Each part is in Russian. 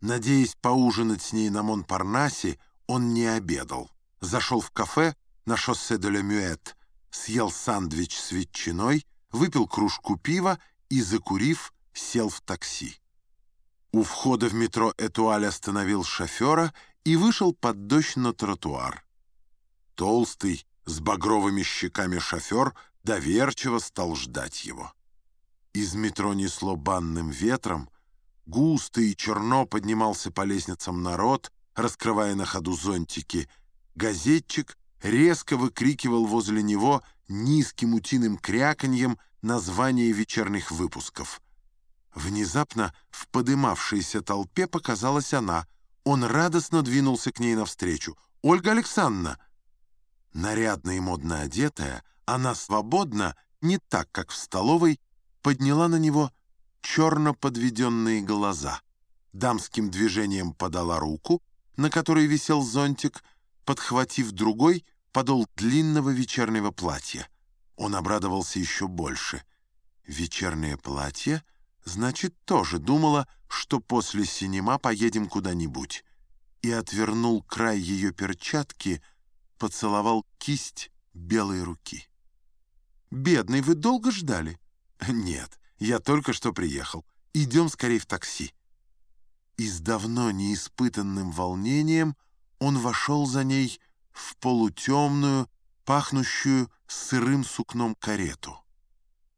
Надеясь поужинать с ней на Монпарнасе, он не обедал. Зашел в кафе на шоссе де Мюэт, съел сандвич с ветчиной, выпил кружку пива и, закурив, сел в такси. У входа в метро Этуаль остановил шофера и вышел под дождь на тротуар. Толстый, с багровыми щеками шофер доверчиво стал ждать его. Из метро несло банным ветром, густо и черно поднимался по лестницам народ, раскрывая на ходу зонтики. Газетчик резко выкрикивал возле него низким утиным кряканьем название вечерних выпусков. Внезапно в подымавшейся толпе показалась она. Он радостно двинулся к ней навстречу. «Ольга Александровна!» Нарядно и модно одетая, она свободно, не так, как в столовой, подняла на него черно подведенные глаза. Дамским движением подала руку, на которой висел зонтик, подхватив другой подол длинного вечернего платья. Он обрадовался еще больше. Вечернее платье, значит, тоже думала, что после синема поедем куда-нибудь. И отвернул край ее перчатки, поцеловал кисть белой руки. «Бедный, вы долго ждали?» «Нет, я только что приехал. Идем скорее в такси». И с давно неиспытанным волнением он вошел за ней в полутемную, пахнущую сырым сукном карету.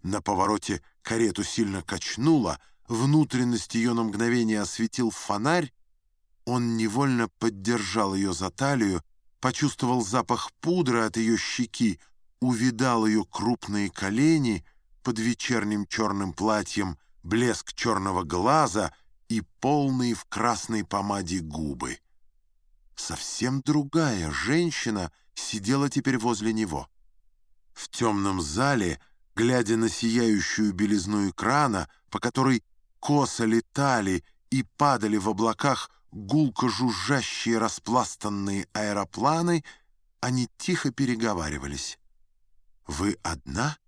На повороте карету сильно качнуло, внутренность ее на мгновение осветил фонарь, он невольно поддержал ее за талию, почувствовал запах пудры от ее щеки, увидал ее крупные колени под вечерним черным платьем, блеск черного глаза и полные в красной помаде губы. Совсем другая женщина сидела теперь возле него. В темном зале, глядя на сияющую белизну экрана, по которой косо летали и падали в облаках гулко жужжащие распластанные аэропланы, они тихо переговаривались. «Вы одна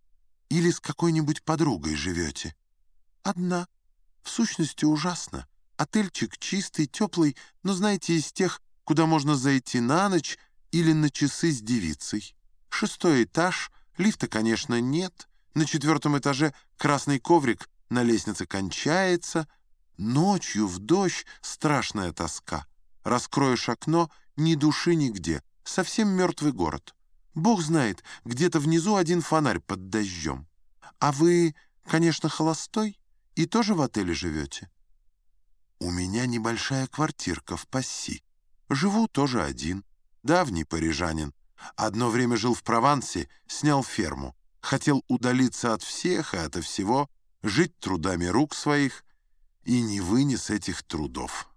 или с какой-нибудь подругой живете?» «Одна. В сущности, ужасно. Отельчик чистый, теплый, но, знаете, из тех, куда можно зайти на ночь или на часы с девицей. Шестой этаж, лифта, конечно, нет. На четвертом этаже красный коврик на лестнице кончается. Ночью в дождь страшная тоска. Раскроешь окно, ни души нигде. Совсем мертвый город. Бог знает, где-то внизу один фонарь под дождем. А вы, конечно, холостой и тоже в отеле живете? У меня небольшая квартирка в Пасси. Живу тоже один. Давний парижанин. Одно время жил в Провансе, снял ферму. Хотел удалиться от всех и ото всего, жить трудами рук своих, и не вынес этих трудов.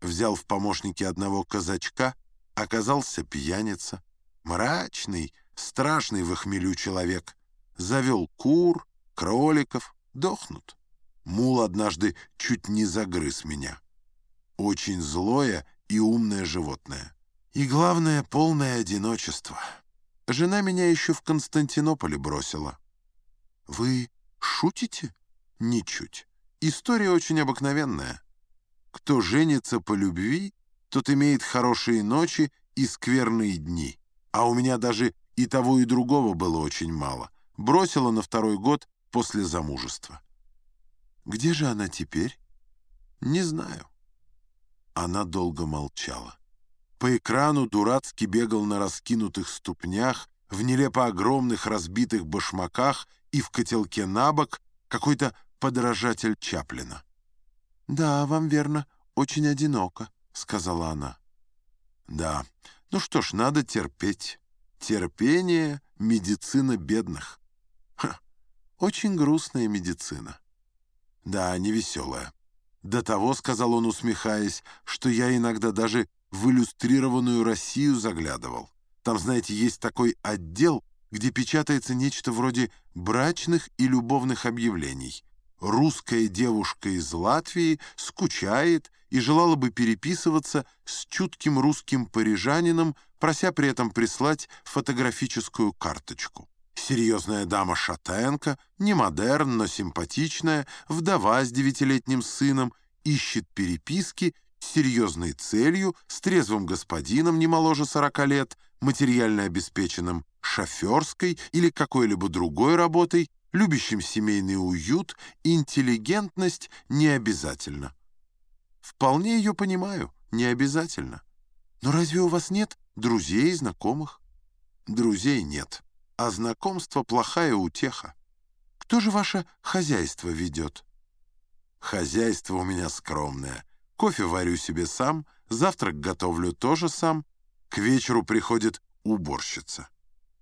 Взял в помощники одного казачка, оказался пьяница. Мрачный, страшный в хмелю человек. Завел кур, кроликов, дохнут. Мул однажды чуть не загрыз меня. Очень злое и умное животное. И главное, полное одиночество. Жена меня еще в Константинополе бросила. Вы шутите? Ничуть. История очень обыкновенная. Кто женится по любви, тот имеет хорошие ночи и скверные дни. А у меня даже и того, и другого было очень мало. Бросила на второй год после замужества. Где же она теперь? Не знаю. Она долго молчала. По экрану дурацки бегал на раскинутых ступнях, в нелепо огромных разбитых башмаках и в котелке на бок какой-то подражатель Чаплина. «Да, вам верно, очень одиноко», — сказала она. «Да, ну что ж, надо терпеть. Терпение — медицина бедных». Ха, очень грустная медицина. Да, невеселая. До того, — сказал он, усмехаясь, — что я иногда даже в иллюстрированную Россию заглядывал. Там, знаете, есть такой отдел, где печатается нечто вроде брачных и любовных объявлений. Русская девушка из Латвии скучает и желала бы переписываться с чутким русским парижанином, прося при этом прислать фотографическую карточку. Серьезная дама Шатенко, не модерн, но симпатичная, вдова с девятилетним сыном, ищет переписки, с серьезной целью, с трезвым господином не моложе 40 лет, материально обеспеченным шоферской или какой-либо другой работой, любящим семейный уют, интеллигентность не обязательно. Вполне ее понимаю, не обязательно. Но разве у вас нет друзей и знакомых? Друзей нет, а знакомство — плохая утеха. Кто же ваше хозяйство ведет? Хозяйство у меня скромное. Кофе варю себе сам, завтрак готовлю тоже сам. К вечеру приходит уборщица.